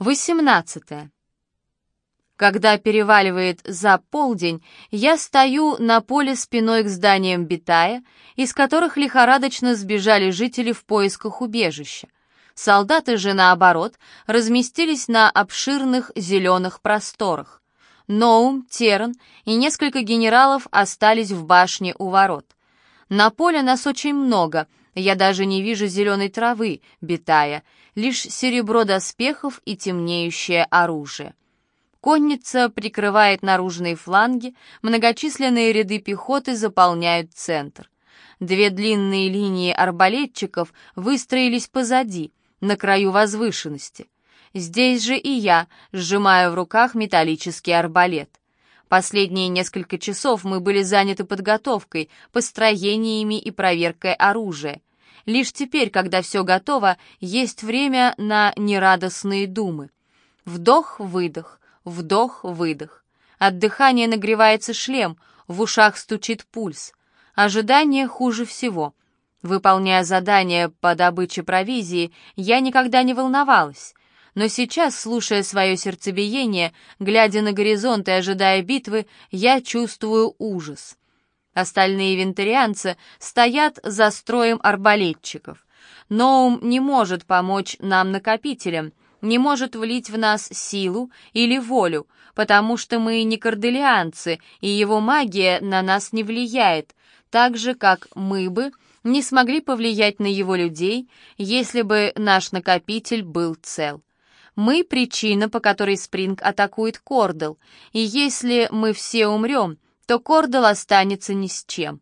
18. Когда переваливает за полдень, я стою на поле спиной к зданиям Битая, из которых лихорадочно сбежали жители в поисках убежища. Солдаты же, наоборот, разместились на обширных зеленых просторах. Ноум, Терн и несколько генералов остались в башне у ворот. На поле нас очень много — я даже не вижу зеленой травы, битая, лишь серебро доспехов и темнеющее оружие. Конница прикрывает наружные фланги, многочисленные ряды пехоты заполняют центр. Две длинные линии арбалетчиков выстроились позади, на краю возвышенности. Здесь же и я сжимаю в руках металлический арбалет. Последние несколько часов мы были заняты подготовкой, построениями и проверкой оружия. Лишь теперь, когда все готово, есть время на нерадостные думы. Вдох-выдох, вдох-выдох. От дыхания нагревается шлем, в ушах стучит пульс. Ожидание хуже всего. Выполняя задание по добыче провизии, я никогда не волновалась. Но сейчас, слушая свое сердцебиение, глядя на горизонт и ожидая битвы, я чувствую ужас. Остальные вентарианцы стоят за строем арбалетчиков. Ноум не может помочь нам накопителям, не может влить в нас силу или волю, потому что мы не корделианцы, и его магия на нас не влияет, так же, как мы бы не смогли повлиять на его людей, если бы наш накопитель был цел. Мы — причина, по которой Спринг атакует Кордел, и если мы все умрем, то Кордел останется ни с чем.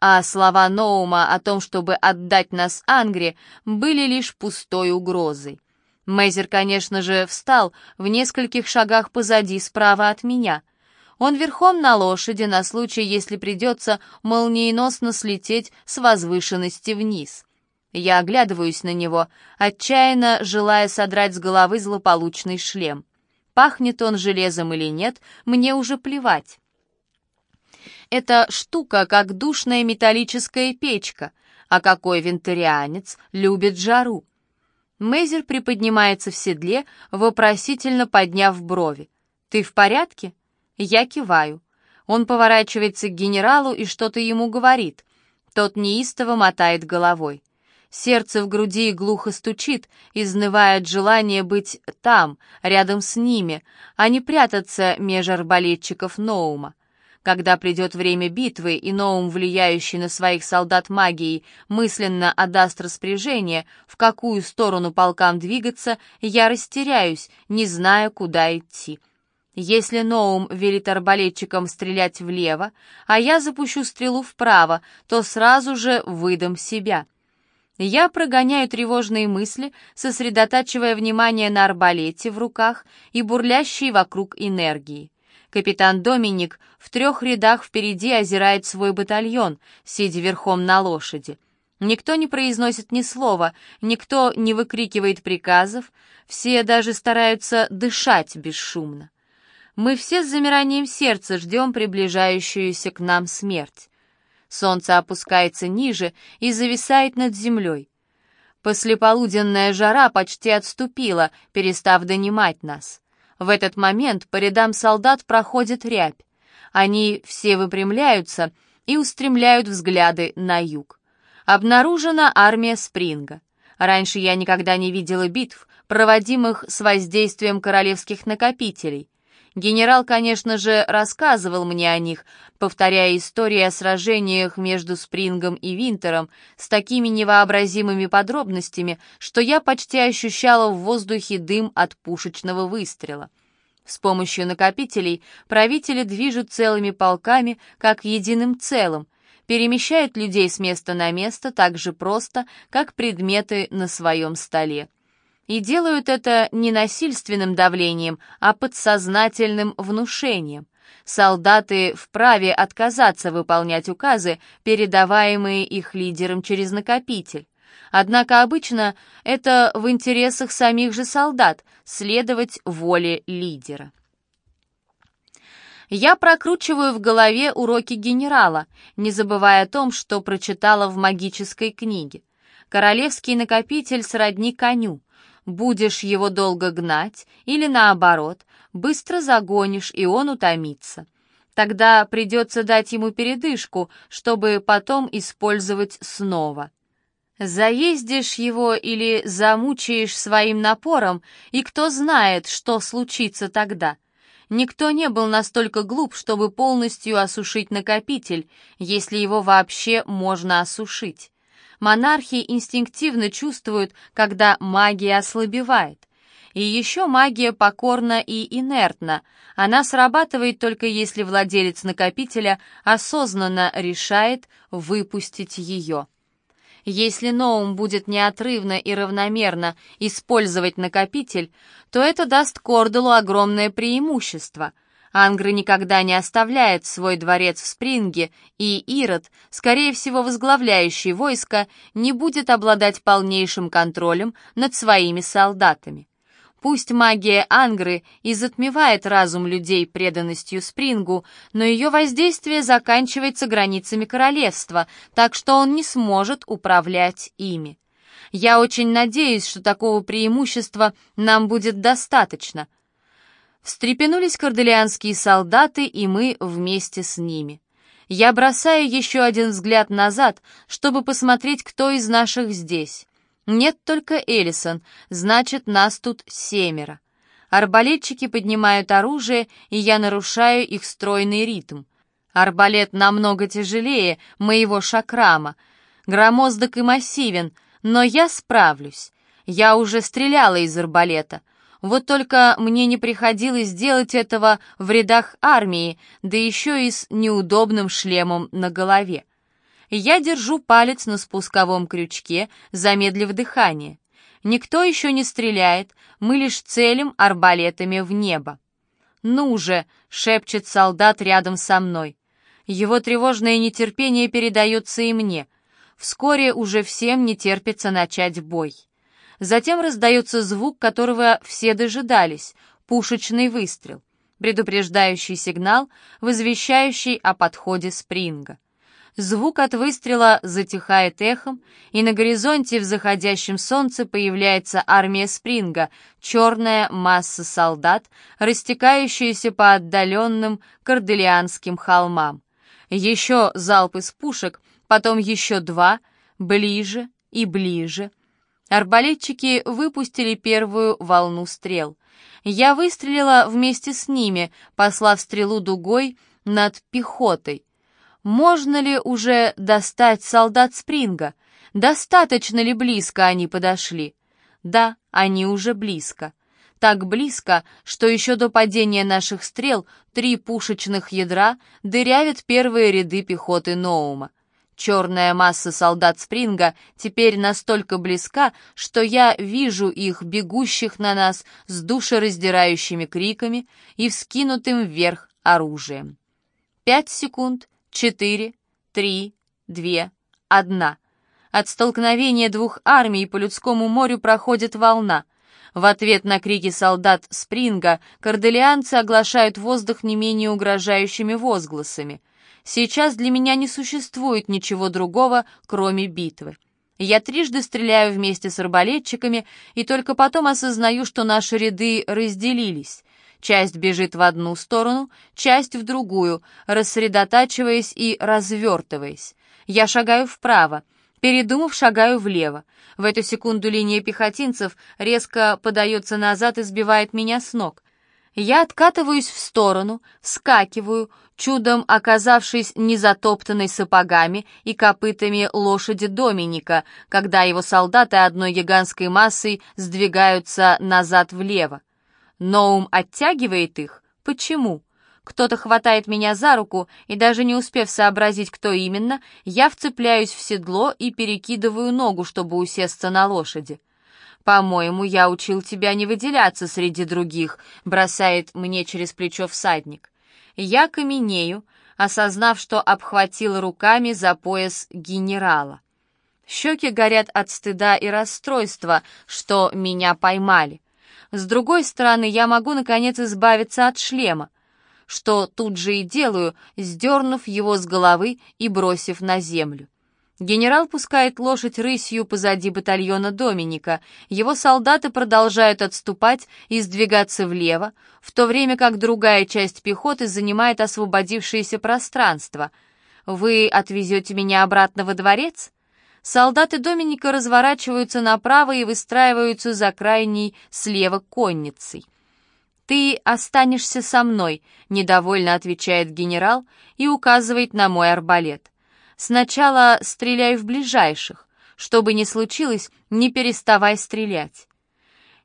А слова Ноума о том, чтобы отдать нас Ангре, были лишь пустой угрозой. Мейзер, конечно же, встал в нескольких шагах позади, справа от меня. Он верхом на лошади на случай, если придется молниеносно слететь с возвышенности вниз. Я оглядываюсь на него, отчаянно желая содрать с головы злополучный шлем. Пахнет он железом или нет, мне уже плевать. Эта штука как душная металлическая печка, а какой вентарианец любит жару. Мейзер приподнимается в седле, вопросительно подняв брови. «Ты в порядке?» Я киваю. Он поворачивается к генералу и что-то ему говорит. Тот неистово мотает головой. Сердце в груди глухо стучит, изнывая от желания быть там, рядом с ними, а не прятаться меж арбалетчиков Ноума. Когда придет время битвы, и Ноум, влияющий на своих солдат магией, мысленно отдаст распоряжение, в какую сторону полкам двигаться, я растеряюсь, не зная, куда идти. Если Ноум велит арбалетчикам стрелять влево, а я запущу стрелу вправо, то сразу же выдам себя — я прогоняю тревожные мысли, сосредотачивая внимание на арбалете в руках и бурлящей вокруг энергии. Капитан Доминик в трех рядах впереди озирает свой батальон, сидя верхом на лошади. Никто не произносит ни слова, никто не выкрикивает приказов, все даже стараются дышать бесшумно. Мы все с замиранием сердца ждем приближающуюся к нам смерть. Солнце опускается ниже и зависает над землей. Послеполуденная жара почти отступила, перестав донимать нас. В этот момент по рядам солдат проходит рябь. Они все выпрямляются и устремляют взгляды на юг. Обнаружена армия Спринга. Раньше я никогда не видела битв, проводимых с воздействием королевских накопителей. Генерал, конечно же, рассказывал мне о них, повторяя истории о сражениях между Спрингом и Винтером с такими невообразимыми подробностями, что я почти ощущала в воздухе дым от пушечного выстрела. С помощью накопителей правители движут целыми полками, как единым целым, перемещают людей с места на место так же просто, как предметы на своем столе и делают это не насильственным давлением, а подсознательным внушением. Солдаты вправе отказаться выполнять указы, передаваемые их лидером через накопитель. Однако обычно это в интересах самих же солдат следовать воле лидера. Я прокручиваю в голове уроки генерала, не забывая о том, что прочитала в магической книге. Королевский накопитель сродни коню. Будешь его долго гнать или наоборот, быстро загонишь, и он утомится. Тогда придется дать ему передышку, чтобы потом использовать снова. Заездишь его или замучаешь своим напором, и кто знает, что случится тогда. Никто не был настолько глуп, чтобы полностью осушить накопитель, если его вообще можно осушить. Монархи инстинктивно чувствуют, когда магия ослабевает. И еще магия покорна и инертна. Она срабатывает только если владелец накопителя осознанно решает выпустить ее. Если Ноум будет неотрывно и равномерно использовать накопитель, то это даст Кордалу огромное преимущество. Ангра никогда не оставляет свой дворец в Спринге, и Ирод, скорее всего возглавляющий войско, не будет обладать полнейшим контролем над своими солдатами. Пусть магия Ангры и затмевает разум людей преданностью Спрингу, но ее воздействие заканчивается границами королевства, так что он не сможет управлять ими. Я очень надеюсь, что такого преимущества нам будет достаточно. Встрепенулись корделианские солдаты, и мы вместе с ними. Я бросаю еще один взгляд назад, чтобы посмотреть, кто из наших здесь. Нет только Эллисон, значит, нас тут семеро. Арбалетчики поднимают оружие, и я нарушаю их стройный ритм. Арбалет намного тяжелее моего шакрама, громоздок и массивен, но я справлюсь. Я уже стреляла из арбалета. Вот только мне не приходилось делать этого в рядах армии, да еще и с неудобным шлемом на голове. Я держу палец на спусковом крючке, замедлив дыхание. Никто еще не стреляет, мы лишь целим арбалетами в небо. «Ну же!» — шепчет солдат рядом со мной. Его тревожное нетерпение передается и мне. Вскоре уже всем не терпится начать бой. Затем раздается звук, которого все дожидались — пушечный выстрел, предупреждающий сигнал, возвещающий о подходе спринга. Звук от выстрела затихает эхом, и на горизонте в заходящем солнце появляется армия Спринга, черная масса солдат, растекающаяся по отдаленным корделианским холмам. Еще залп из пушек, потом еще два, ближе и ближе. Арбалетчики выпустили первую волну стрел. Я выстрелила вместе с ними, послав стрелу дугой над пехотой. Можно ли уже достать солдат Спринга? Достаточно ли близко они подошли? Да, они уже близко. Так близко, что еще до падения наших стрел три пушечных ядра дырявят первые ряды пехоты Ноума. Черная масса солдат Спринга теперь настолько близка, что я вижу их, бегущих на нас с душераздирающими криками и вскинутым вверх оружием. Пять секунд, четыре, три, две, одна. От столкновения двух армий по людскому морю проходит волна. В ответ на крики солдат Спринга корделианцы оглашают воздух не менее угрожающими возгласами. Сейчас для меня не существует ничего другого, кроме битвы. Я трижды стреляю вместе с арбалетчиками и только потом осознаю, что наши ряды разделились. Часть бежит в одну сторону, часть в другую, рассредотачиваясь и развертываясь. Я шагаю вправо, передумав, шагаю влево. В эту секунду линия пехотинцев резко подается назад и сбивает меня с ног. Я откатываюсь в сторону, скакиваю, чудом оказавшись незатоптанной сапогами и копытами лошади Доминика, когда его солдаты одной гигантской массой сдвигаются назад влево. Ноум оттягивает их? Почему? Кто-то хватает меня за руку, и даже не успев сообразить, кто именно, я вцепляюсь в седло и перекидываю ногу, чтобы усесться на лошади. «По-моему, я учил тебя не выделяться среди других», — бросает мне через плечо всадник. Я каменею, осознав, что обхватил руками за пояс генерала. Щеки горят от стыда и расстройства, что меня поймали. С другой стороны, я могу, наконец, избавиться от шлема, что тут же и делаю, сдернув его с головы и бросив на землю. Генерал пускает лошадь рысью позади батальона Доминика. Его солдаты продолжают отступать и сдвигаться влево, в то время как другая часть пехоты занимает освободившееся пространство. «Вы отвезете меня обратно во дворец?» Солдаты Доминика разворачиваются направо и выстраиваются за крайней слева конницей. «Ты останешься со мной», — недовольно отвечает генерал и указывает на мой арбалет. «Сначала стреляй в ближайших. Что бы ни случилось, не переставай стрелять».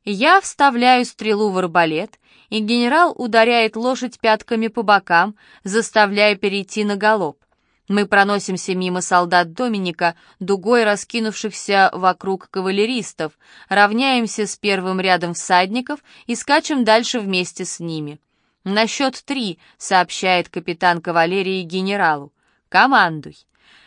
Я вставляю стрелу в арбалет, и генерал ударяет лошадь пятками по бокам, заставляя перейти на галоп. Мы проносимся мимо солдат Доминика, дугой раскинувшихся вокруг кавалеристов, равняемся с первым рядом всадников и скачем дальше вместе с ними. «На счет три», — сообщает капитан кавалерии генералу. «Командуй».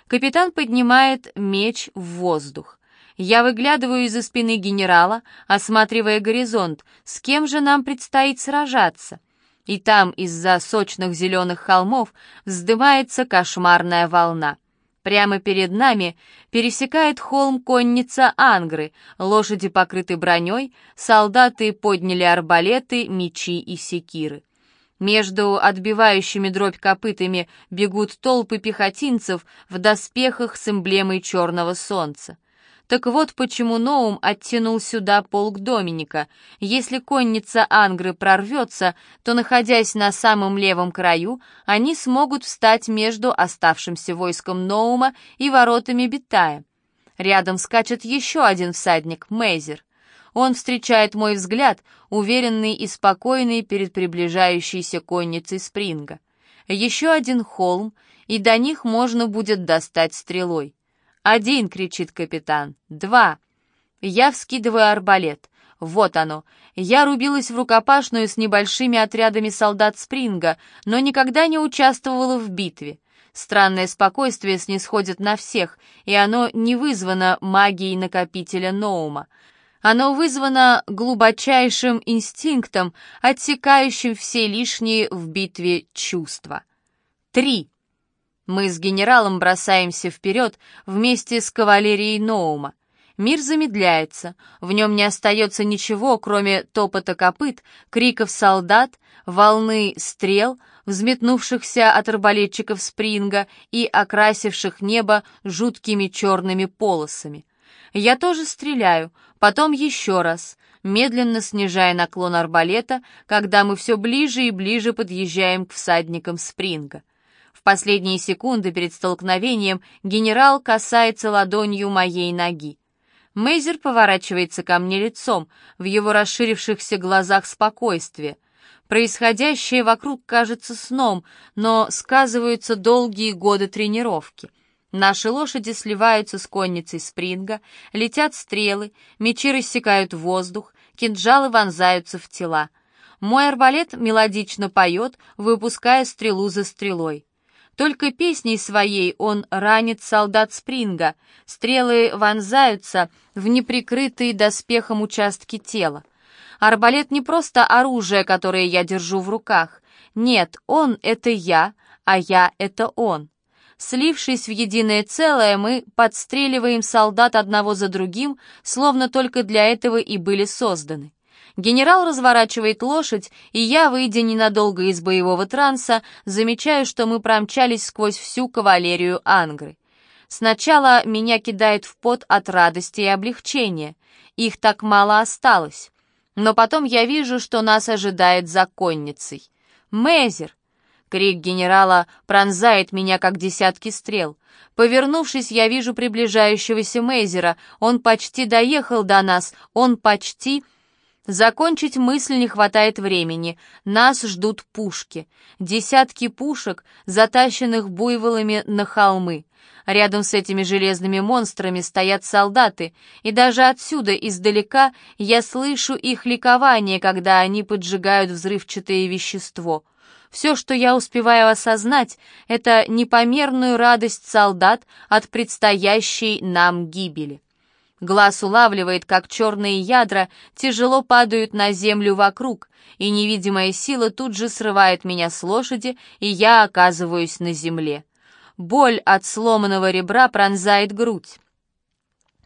Капитан поднимает меч в воздух. Я выглядываю из-за спины генерала, осматривая горизонт. С кем же нам предстоит сражаться? и там из-за сочных зеленых холмов вздымается кошмарная волна. Прямо перед нами пересекает холм конница Ангры, лошади покрыты броней, солдаты подняли арбалеты, мечи и секиры. Между отбивающими дробь копытами бегут толпы пехотинцев в доспехах с эмблемой черного солнца. Так вот почему Ноум оттянул сюда полк Доминика. Если конница Ангры прорвется, то, находясь на самом левом краю, они смогут встать между оставшимся войском Ноума и воротами Битая. Рядом скачет еще один всадник, Мейзер. Он встречает мой взгляд, уверенный и спокойный перед приближающейся конницей Спринга. Еще один холм, и до них можно будет достать стрелой. «Один!» — кричит капитан. «Два!» Я вскидываю арбалет. Вот оно. Я рубилась в рукопашную с небольшими отрядами солдат Спринга, но никогда не участвовала в битве. Странное спокойствие снисходит на всех, и оно не вызвано магией накопителя Ноума. Оно вызвано глубочайшим инстинктом, отсекающим все лишние в битве чувства. Три. Мы с генералом бросаемся вперед вместе с кавалерией Ноума. Мир замедляется, в нем не остается ничего, кроме топота копыт, криков солдат, волны стрел, взметнувшихся от арбалетчиков Спринга и окрасивших небо жуткими черными полосами. Я тоже стреляю, потом еще раз, медленно снижая наклон арбалета, когда мы все ближе и ближе подъезжаем к всадникам Спринга. В последние секунды перед столкновением генерал касается ладонью моей ноги. Мейзер поворачивается ко мне лицом, в его расширившихся глазах спокойствие. Происходящее вокруг кажется сном, но сказываются долгие годы тренировки. Наши лошади сливаются с конницей спринга, летят стрелы, мечи рассекают воздух, кинжалы вонзаются в тела. Мой арбалет мелодично поет, выпуская стрелу за стрелой. Только песней своей он ранит солдат Спринга, стрелы вонзаются в неприкрытые доспехом участки тела. Арбалет не просто оружие, которое я держу в руках. Нет, он — это я, а я — это он. Слившись в единое целое, мы подстреливаем солдат одного за другим, словно только для этого и были созданы. Генерал разворачивает лошадь, и я, выйдя ненадолго из боевого транса, замечаю, что мы промчались сквозь всю кавалерию Ангры. Сначала меня кидает в пот от радости и облегчения. Их так мало осталось. Но потом я вижу, что нас ожидает за конницей. «Мезер!» Крик генерала пронзает меня, как десятки стрел. Повернувшись, я вижу приближающегося Мейзера. Он почти доехал до нас, он почти... Закончить мысль не хватает времени. Нас ждут пушки. Десятки пушек, затащенных буйволами на холмы. Рядом с этими железными монстрами стоят солдаты, и даже отсюда, издалека, я слышу их ликование, когда они поджигают взрывчатое вещество. Все, что я успеваю осознать, это непомерную радость солдат от предстоящей нам гибели. Глаз улавливает, как черные ядра тяжело падают на землю вокруг, и невидимая сила тут же срывает меня с лошади, и я оказываюсь на земле. Боль от сломанного ребра пронзает грудь.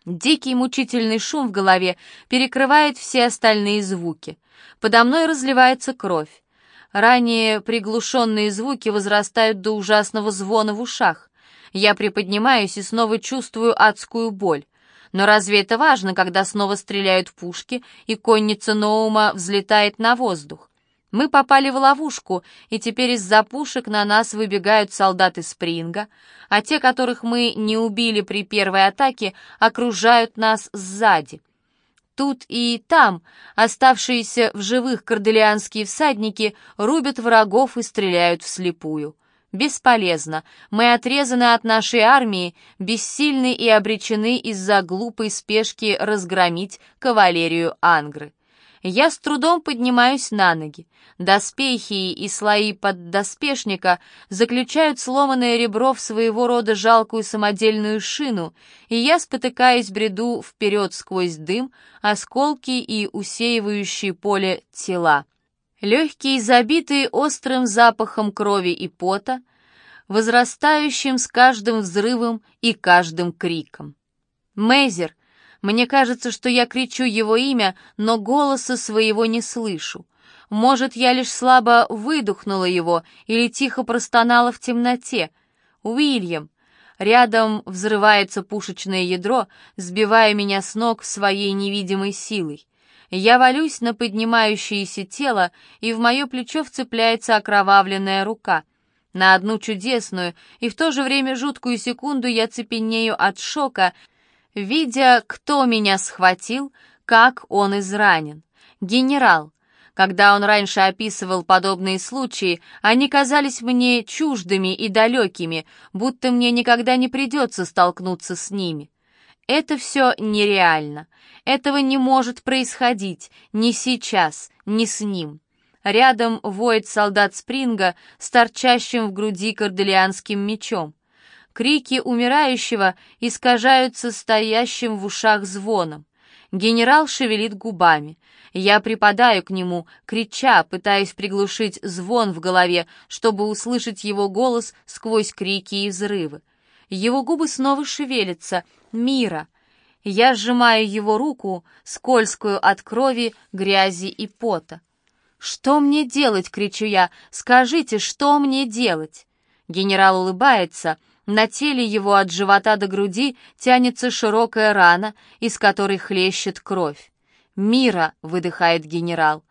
Дикий мучительный шум в голове перекрывает все остальные звуки. Подо мной разливается кровь. Ранее приглушенные звуки возрастают до ужасного звона в ушах. Я приподнимаюсь и снова чувствую адскую боль. Но разве это важно, когда снова стреляют пушки, и конница Ноума взлетает на воздух? Мы попали в ловушку, и теперь из-за пушек на нас выбегают солдаты Спринга, а те, которых мы не убили при первой атаке, окружают нас сзади. Тут и там оставшиеся в живых корделианские всадники рубят врагов и стреляют вслепую. Бесполезно. Мы отрезаны от нашей армии, бессильны и обречены из-за глупой спешки разгромить кавалерию Ангры. Я с трудом поднимаюсь на ноги. Доспехи и слои поддоспешника заключают сломанное ребро в своего рода жалкую самодельную шину, и я, спотыкаясь, бреду вперед сквозь дым, осколки и усеивающие поле тела. Легкие, забитые острым запахом крови и пота, возрастающим с каждым взрывом и каждым криком. Мейзер, мне кажется, что я кричу его имя, но голоса своего не слышу. Может, я лишь слабо выдохнула его или тихо простонала в темноте. Уильям. Рядом взрывается пушечное ядро, сбивая меня с ног своей невидимой силой. Я валюсь на поднимающееся тело, и в мое плечо вцепляется окровавленная рука. На одну чудесную и в то же время жуткую секунду я цепенею от шока, видя, кто меня схватил, как он изранен. Генерал. Когда он раньше описывал подобные случаи, они казались мне чуждыми и далекими, будто мне никогда не придется столкнуться с ними. Это все нереально. Этого не может происходить ни сейчас, ни с ним. Рядом воет солдат Спринга с торчащим в груди корделианским мечом. Крики умирающего искажаются стоящим в ушах звоном. Генерал шевелит губами. Я припадаю к нему, крича, пытаясь приглушить звон в голове, чтобы услышать его голос сквозь крики и взрывы. Его губы снова шевелятся. «Мира!» Я сжимаю его руку, скользкую от крови, грязи и пота. «Что мне делать?» — кричу я. «Скажите, что мне делать?» Генерал улыбается. На теле его от живота до груди тянется широкая рана, из которой хлещет кровь. «Мира!» — выдыхает генерал.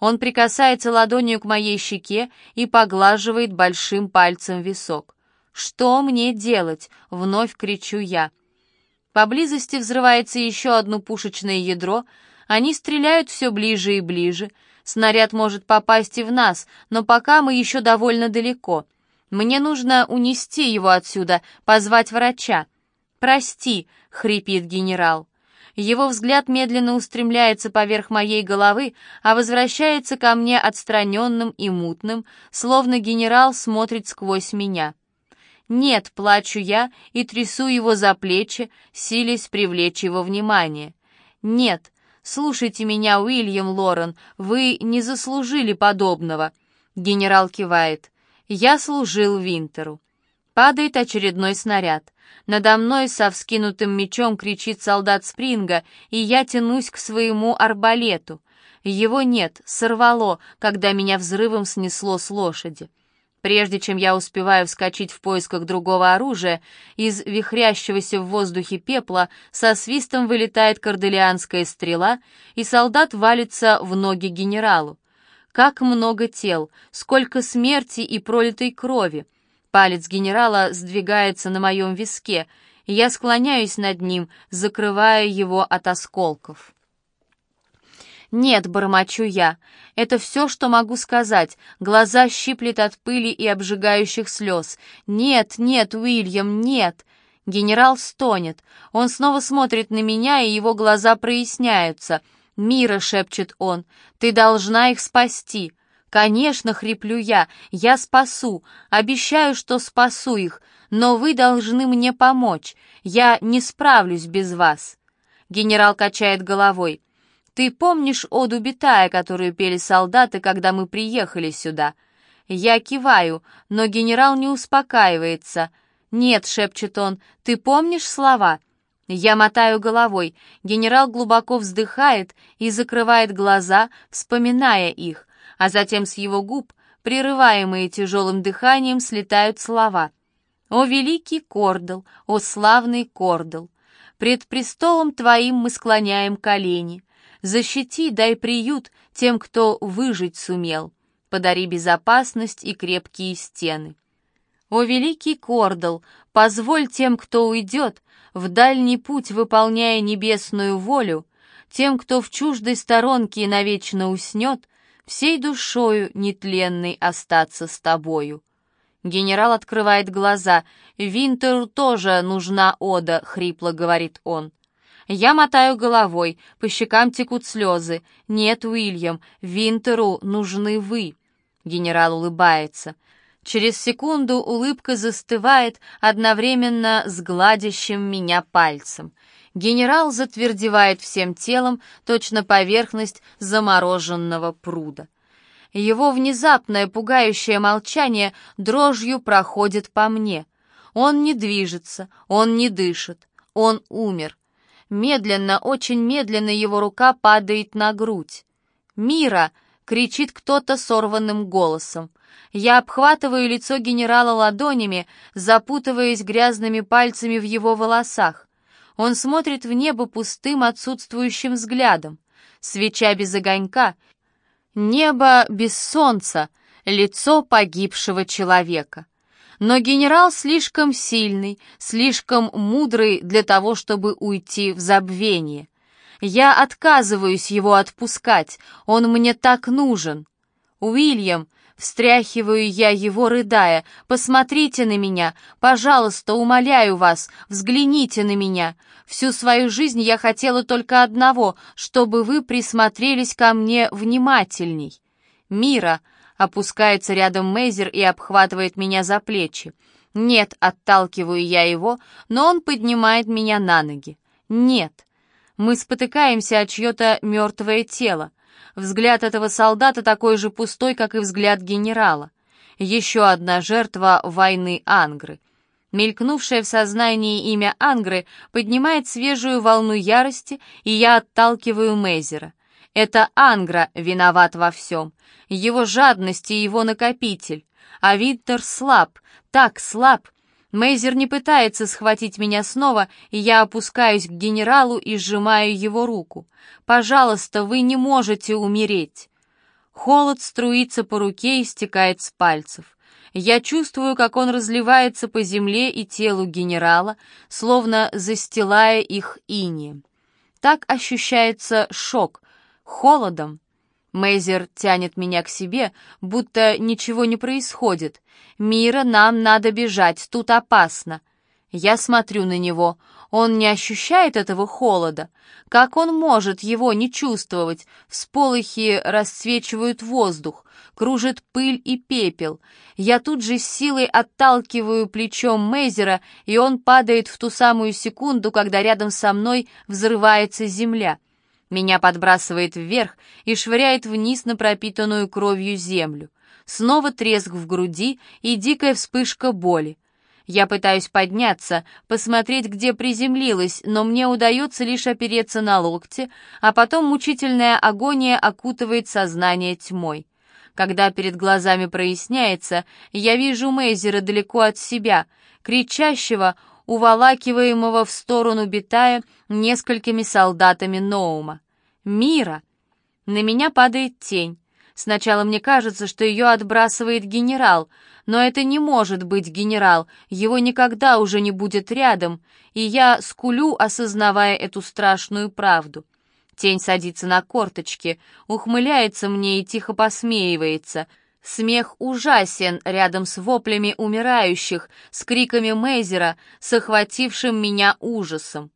Он прикасается ладонью к моей щеке и поглаживает большим пальцем висок. «Что мне делать?» — вновь кричу я. Поблизости взрывается еще одно пушечное ядро. Они стреляют все ближе и ближе. Снаряд может попасть и в нас, но пока мы еще довольно далеко. Мне нужно унести его отсюда, позвать врача. «Прости», — хрипит генерал. Его взгляд медленно устремляется поверх моей головы, а возвращается ко мне отстраненным и мутным, словно генерал смотрит сквозь меня. «Нет», — плачу я и трясу его за плечи, силясь привлечь его внимание. «Нет, слушайте меня, Уильям Лорен, вы не заслужили подобного». Генерал кивает. «Я служил Винтеру». Падает очередной снаряд. Надо мной со вскинутым мечом кричит солдат Спринга, и я тянусь к своему арбалету. Его нет, сорвало, когда меня взрывом снесло с лошади. Прежде чем я успеваю вскочить в поисках другого оружия, из вихрящегося в воздухе пепла со свистом вылетает корделианская стрела, и солдат валится в ноги генералу. Как много тел, сколько смерти и пролитой крови. Палец генерала сдвигается на моем виске, и я склоняюсь над ним, закрывая его от осколков. «Нет», — бормочу я, — «это все, что могу сказать. Глаза щиплет от пыли и обжигающих слез. Нет, нет, Уильям, нет». Генерал стонет. Он снова смотрит на меня, и его глаза проясняются. «Мира», — шепчет он, — «ты должна их спасти». «Конечно», — хриплю я, — «я спасу, обещаю, что спасу их, но вы должны мне помочь, я не справлюсь без вас». Генерал качает головой. Ты помнишь оду Битая, которую пели солдаты, когда мы приехали сюда? Я киваю, но генерал не успокаивается. «Нет», — шепчет он, — «ты помнишь слова?» Я мотаю головой. Генерал глубоко вздыхает и закрывает глаза, вспоминая их, а затем с его губ, прерываемые тяжелым дыханием, слетают слова. «О великий Кордл, о славный Кордл! Пред престолом твоим мы склоняем колени. Защити, дай приют тем, кто выжить сумел. Подари безопасность и крепкие стены. О великий Кордл, позволь тем, кто уйдет, в дальний путь выполняя небесную волю, тем, кто в чуждой сторонке навечно уснет, всей душою нетленной остаться с тобою. Генерал открывает глаза. «Винтеру тоже нужна ода», — хрипло говорит он. Я мотаю головой, по щекам текут слезы. «Нет, Уильям, Винтеру нужны вы». Генерал улыбается. Через секунду улыбка застывает одновременно с гладящим меня пальцем. Генерал затвердевает всем телом, точно поверхность замороженного пруда. Его внезапное пугающее молчание дрожью проходит по мне. Он не движется, он не дышит, он умер. Медленно, очень медленно его рука падает на грудь. «Мира!» — кричит кто-то сорванным голосом. Я обхватываю лицо генерала ладонями, запутываясь грязными пальцами в его волосах. Он смотрит в небо пустым, отсутствующим взглядом. Свеча без огонька, небо без солнца, лицо погибшего человека. Но генерал слишком сильный, слишком мудрый для того, чтобы уйти в забвение. Я отказываюсь его отпускать, он мне так нужен. Уильям, Встряхиваю я его, рыдая. «Посмотрите на меня! Пожалуйста, умоляю вас, взгляните на меня! Всю свою жизнь я хотела только одного, чтобы вы присмотрелись ко мне внимательней!» «Мира!» — опускается рядом Мейзер и обхватывает меня за плечи. «Нет!» — отталкиваю я его, но он поднимает меня на ноги. «Нет!» Мы спотыкаемся о чье-то мертвое тело. Взгляд этого солдата такой же пустой, как и взгляд генерала. Еще одна жертва войны Ангры. Мелькнувшее в сознании имя Ангры поднимает свежую волну ярости, и я отталкиваю Мейзера. Это Ангра виноват во всем. Его жадность и его накопитель. А Виттер слаб, так слаб, Мейзер не пытается схватить меня снова, и я опускаюсь к генералу и сжимаю его руку. «Пожалуйста, вы не можете умереть!» Холод струится по руке и стекает с пальцев. Я чувствую, как он разливается по земле и телу генерала, словно застилая их инием. Так ощущается шок, холодом, Мейзер тянет меня к себе, будто ничего не происходит. «Мира, нам надо бежать, тут опасно». Я смотрю на него. Он не ощущает этого холода. Как он может его не чувствовать? Всполохи расцвечивают воздух, кружит пыль и пепел. Я тут же с силой отталкиваю плечом Мейзера, и он падает в ту самую секунду, когда рядом со мной взрывается земля. Меня подбрасывает вверх и швыряет вниз на пропитанную кровью землю. Снова треск в груди и дикая вспышка боли. Я пытаюсь подняться, посмотреть, где приземлилась, но мне удается лишь опереться на локте, а потом мучительная агония окутывает сознание тьмой. Когда перед глазами проясняется, я вижу Мейзера далеко от себя, кричащего, уволакиваемого в сторону Битая несколькими солдатами Ноума. «Мира!» На меня падает тень. Сначала мне кажется, что ее отбрасывает генерал, но это не может быть генерал, его никогда уже не будет рядом, и я скулю, осознавая эту страшную правду. Тень садится на корточки, ухмыляется мне и тихо посмеивается — Смех ужасен рядом с воплями умирающих, с криками Мейзера, с меня ужасом.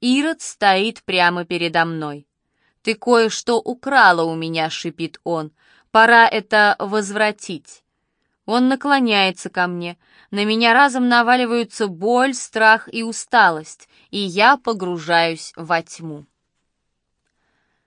Ирод стоит прямо передо мной. «Ты кое-что украла у меня», — шипит он. «Пора это возвратить». Он наклоняется ко мне. На меня разом наваливаются боль, страх и усталость, и я погружаюсь во тьму.